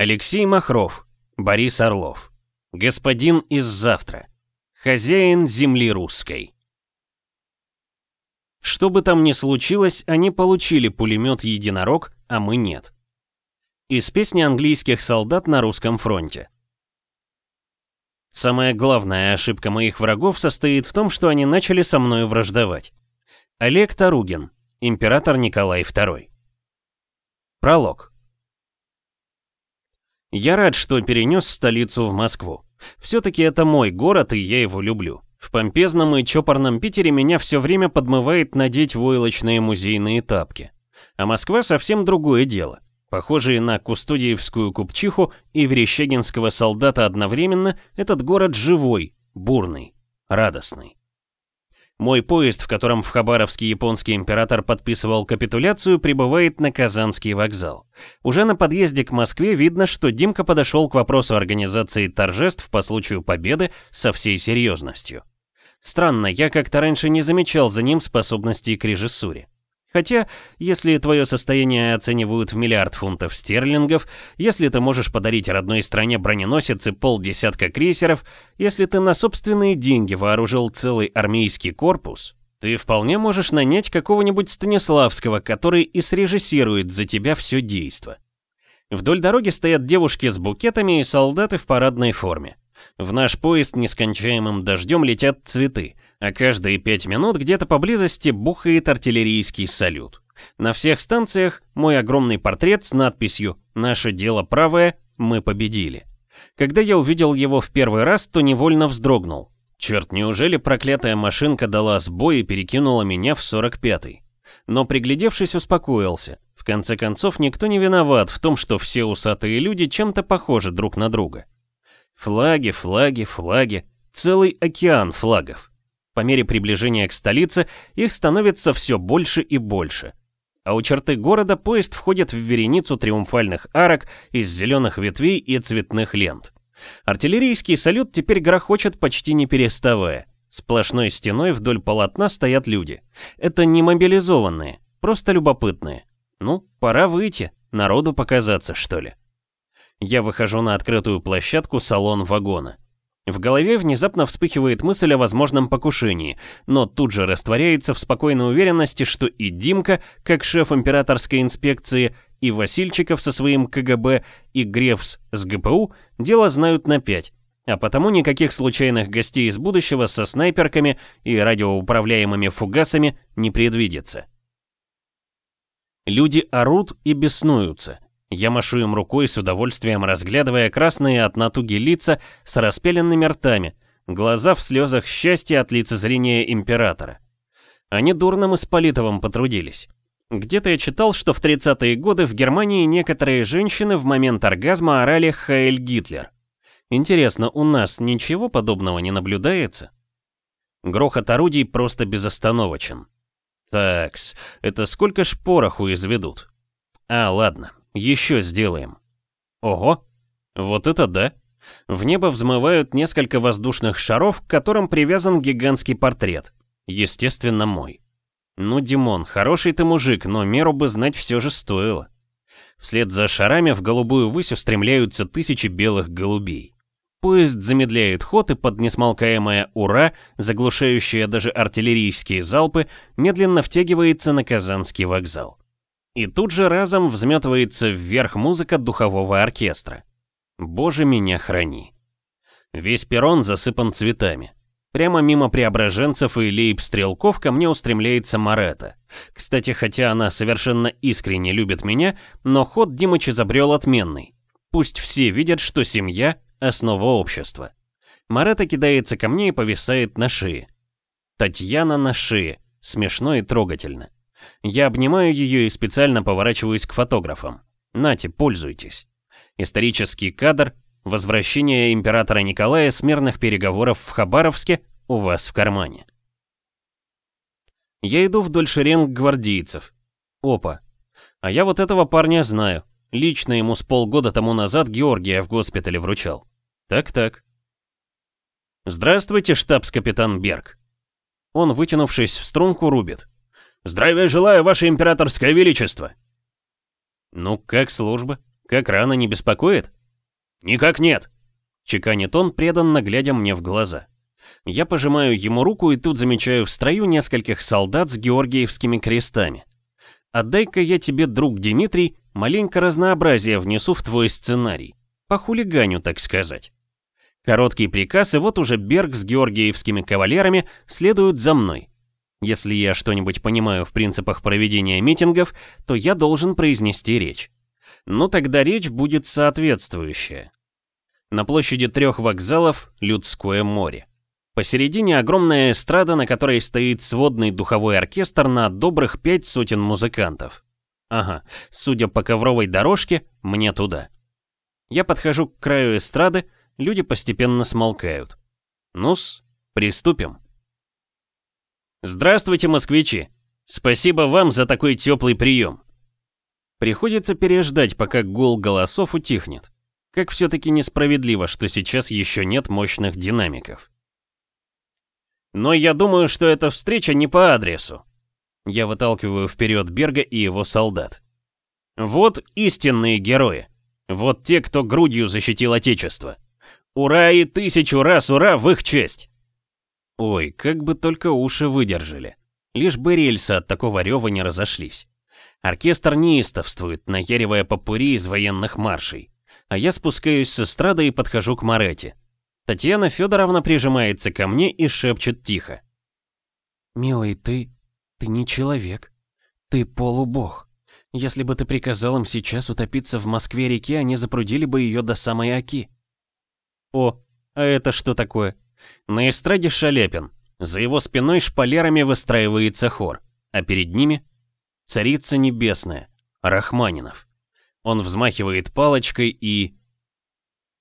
Алексей Махров, Борис Орлов. Господин из завтра. Хозяин земли русской. Что бы там ни случилось, они получили пулемет «Единорог», а мы нет. Из песни английских солдат на русском фронте. Самая главная ошибка моих врагов состоит в том, что они начали со мной враждовать. Олег Таругин, император Николай II. Пролог. Я рад, что перенес столицу в Москву. Все-таки это мой город, и я его люблю. В помпезном и чопорном Питере меня все время подмывает надеть войлочные музейные тапки. А Москва совсем другое дело. Похожий на Кустодиевскую купчиху и Верещагинского солдата одновременно, этот город живой, бурный, радостный. Мой поезд, в котором в Хабаровске японский император подписывал капитуляцию, прибывает на Казанский вокзал. Уже на подъезде к Москве видно, что Димка подошел к вопросу организации торжеств по случаю победы со всей серьезностью. Странно, я как-то раньше не замечал за ним способностей к режиссуре. Хотя, если твое состояние оценивают в миллиард фунтов стерлингов, если ты можешь подарить родной стране броненосец и полдесятка крейсеров, если ты на собственные деньги вооружил целый армейский корпус, ты вполне можешь нанять какого-нибудь Станиславского, который и срежиссирует за тебя все действо. Вдоль дороги стоят девушки с букетами и солдаты в парадной форме. В наш поезд нескончаемым дождем летят цветы — а каждые пять минут где-то поблизости бухает артиллерийский салют. На всех станциях мой огромный портрет с надписью «Наше дело правое, мы победили». Когда я увидел его в первый раз, то невольно вздрогнул. Черт, неужели проклятая машинка дала сбой и перекинула меня в 45-й? Но приглядевшись, успокоился. В конце концов, никто не виноват в том, что все усатые люди чем-то похожи друг на друга. Флаги, флаги, флаги. Целый океан флагов. По мере приближения к столице их становится все больше и больше. А у черты города поезд входит в вереницу триумфальных арок из зеленых ветвей и цветных лент. Артиллерийский салют теперь грохочет почти не переставая. Сплошной стеной вдоль полотна стоят люди. Это не мобилизованные, просто любопытные. Ну, пора выйти, народу показаться, что ли. Я выхожу на открытую площадку салон вагона. В голове внезапно вспыхивает мысль о возможном покушении, но тут же растворяется в спокойной уверенности, что и Димка, как шеф императорской инспекции, и Васильчиков со своим КГБ, и Грефс с ГПУ дело знают на пять. А потому никаких случайных гостей из будущего со снайперками и радиоуправляемыми фугасами не предвидится. Люди орут и беснуются. Я машу им рукой с удовольствием, разглядывая красные от натуги лица с распеленными ртами, глаза в слезах счастья от лицезрения императора. Они дурным Исполитовым потрудились. Где-то я читал, что в 30-е годы в Германии некоторые женщины в момент оргазма орали «Хайль Гитлер». Интересно, у нас ничего подобного не наблюдается? Грохот орудий просто безостановочен. Такс, это сколько ж пороху изведут? А, ладно, еще сделаем. Ого, вот это да. В небо взмывают несколько воздушных шаров, к которым привязан гигантский портрет. Естественно, мой. Ну, Димон, хороший ты мужик, но меру бы знать все же стоило. Вслед за шарами в голубую высь устремляются тысячи белых голубей. Поезд замедляет ход, и под несмолкаемое «Ура», заглушающее даже артиллерийские залпы, медленно втягивается на Казанский вокзал. И тут же разом взметывается вверх музыка духового оркестра. Боже меня храни. Весь перрон засыпан цветами. Прямо мимо преображенцев и лейб-стрелков ко мне устремляется Марета. Кстати, хотя она совершенно искренне любит меня, но ход Димыч изобрел отменный. Пусть все видят, что семья — основа общества. Марета кидается ко мне и повисает на шее. Татьяна на шее. Смешно и трогательно. Я обнимаю ее и специально поворачиваюсь к фотографам. Нате, пользуйтесь. Исторический кадр «Возвращение императора Николая с мирных переговоров в Хабаровске» у вас в кармане. Я иду вдоль шеренг гвардейцев. Опа. А я вот этого парня знаю. Лично ему с полгода тому назад Георгия в госпитале вручал. Так-так. Здравствуйте, штабс-капитан Берг. Он, вытянувшись в струнку, рубит. Здравия желаю, ваше императорское величество!» «Ну, как служба? Как рано не беспокоит?» «Никак нет», — чеканит он, преданно глядя мне в глаза. Я пожимаю ему руку и тут замечаю в строю нескольких солдат с георгиевскими крестами. Отдай-ка я тебе, друг Дмитрий, маленько разнообразие внесу в твой сценарий. По хулиганю, так сказать. Короткий приказ, и вот уже Берг с георгиевскими кавалерами следуют за мной. Если я что-нибудь понимаю в принципах проведения митингов, то я должен произнести речь. Ну тогда речь будет соответствующая. На площади трех вокзалов Людское море. Посередине огромная эстрада, на которой стоит сводный духовой оркестр на добрых пять сотен музыкантов. Ага, судя по ковровой дорожке, мне туда. Я подхожу к краю эстрады, люди постепенно смолкают. Ну-с, приступим. Здравствуйте, москвичи! Спасибо вам за такой теплый прием. Приходится переждать, пока гул голосов утихнет. Как все-таки несправедливо, что сейчас еще нет мощных динамиков. Но я думаю, что эта встреча не по адресу. Я выталкиваю вперед Берга и его солдат. Вот истинные герои. Вот те, кто грудью защитил Отечество. Ура и тысячу раз ура в их честь! Ой, как бы только уши выдержали. Лишь бы рельсы от такого рева не разошлись. Оркестр неистовствует, наяривая попури из военных маршей. А я спускаюсь с эстрады и подхожу к Марете. Татьяна Федоровна прижимается ко мне и шепчет тихо. «Милый, ты... ты не человек. Ты полубог. Если бы ты приказал им сейчас утопиться в Москве-реке, они запрудили бы ее до самой Оки». «О, а это что такое?» На эстраде Шаляпин. За его спиной шпалерами выстраивается хор, а перед ними — Царица Небесная, Рахманинов. Он взмахивает палочкой и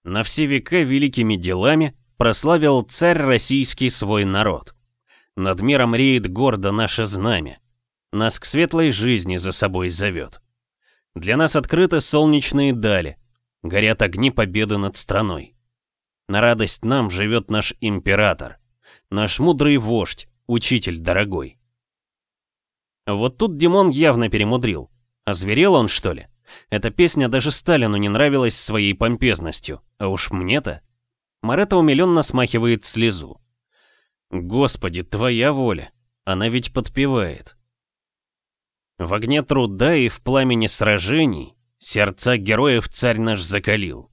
на все века великими делами прославил царь российский свой народ. Над миром реет гордо наше знамя, нас к светлой жизни за собой зовет. Для нас открыты солнечные дали, горят огни победы над страной. На радость нам живет наш император, наш мудрый вождь, учитель дорогой. Вот тут Димон явно перемудрил. Озверел он, что ли? Эта песня даже Сталину не нравилась своей помпезностью, а уж мне-то. Марета умиленно смахивает слезу. Господи, твоя воля, она ведь подпевает. В огне труда и в пламени сражений сердца героев царь наш закалил.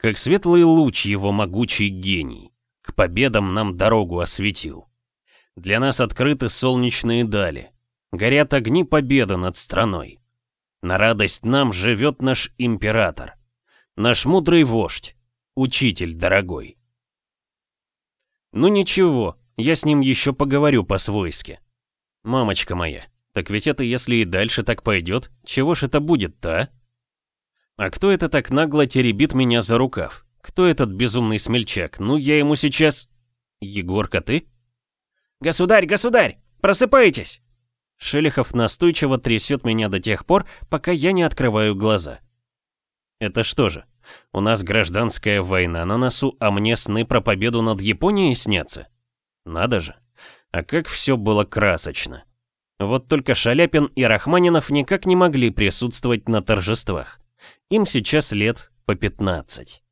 Как светлый луч его могучий гений, к победам нам дорогу осветил. Для нас открыты солнечные дали, горят огни победы над страной. На радость нам живет наш император, наш мудрый вождь, учитель дорогой. Ну ничего, я с ним еще поговорю по-свойски. Мамочка моя, так ведь это если и дальше так пойдет, чего ж это будет-то, а? А кто это так нагло теребит меня за рукав? Кто этот безумный смельчак? Ну я ему сейчас... Егорка, ты? Государь, государь, просыпайтесь! Шелихов настойчиво трясет меня до тех пор, пока я не открываю глаза. Это что же, у нас гражданская война на носу, а мне сны про победу над Японией снятся? Надо же. А как все было красочно. Вот только Шаляпин и Рахманинов никак не могли присутствовать на торжествах. Им сейчас лет по 15.